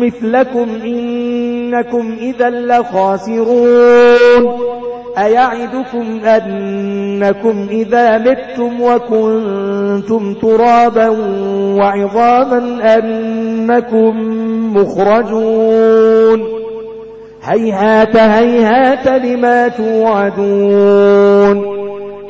مثلكم إنكم إذا لخاسرون. أيعدكم أنكم إذا متم وكنتم ترابا وعظاما أنكم مخرجون. هيهات هيهات لما توعدون.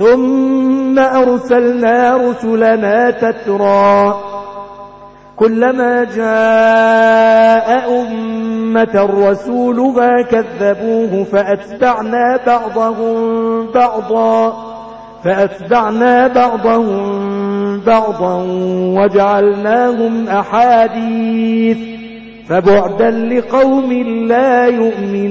ثم أرسلنا رسلنا تترى. كلما جاء أمة رسولها كذبوه فأتبعنا بعضهم بعضا فأتبعنا بعضهم بعضا وجعلناهم أحاديث فبعدا لقوم لا يؤمنون.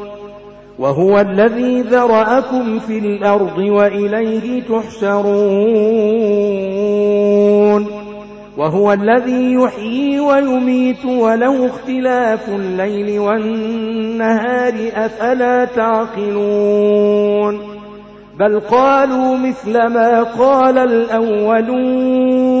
وهو الذي ذرأكم في الأرض وإليه تحشرون. وهو الذي يحيي ويميت وله اختلاف الليل والنهار أفلا تعقلون. بل قالوا مثل ما قال الأولون.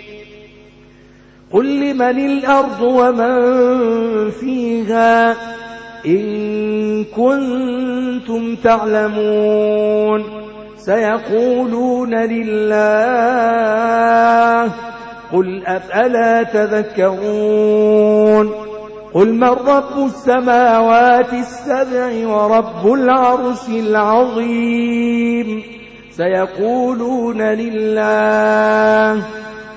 قل لمن الأرض ومن فيها إن كنتم تعلمون سيقولون لله قل أفألا تذكرون قل من رب السماوات السبع ورب العرش العظيم سيقولون لله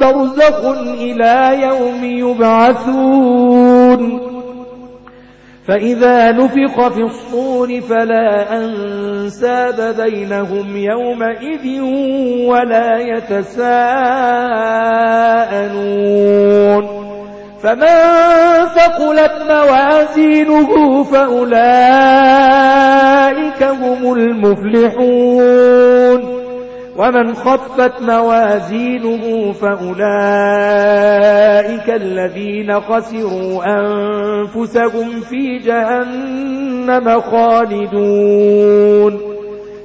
برزخ إلى يوم يبعثون فإذا نفق في الصور فلا أنساب بينهم يومئذ ولا يتساءلون فمن ثقلت موازينه فأولئك هم المفلحون ومن خفت موازينه فأولئك الذين خسروا أنفسهم في جهنم خالدون.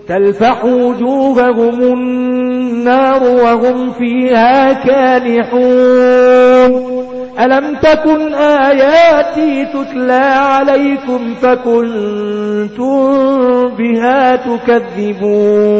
تلفح وجوههم النار وهم فيها كالحون. ألم تكن آياتي تتلى عليكم فكنتم بها تكذبون.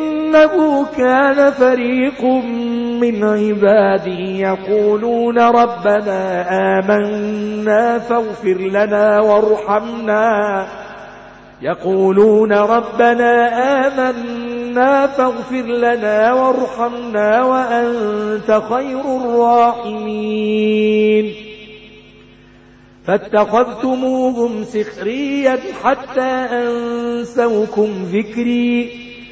إنه كان فريق من عبادي يقولون ربنا آمنا فاغفر لنا وارحمنا. يقولون ربنا آمنا فاغفر لنا وارحمنا وأنت خير الراحمين. فاتخذتموهم سخريا حتى أنسوكم ذكري.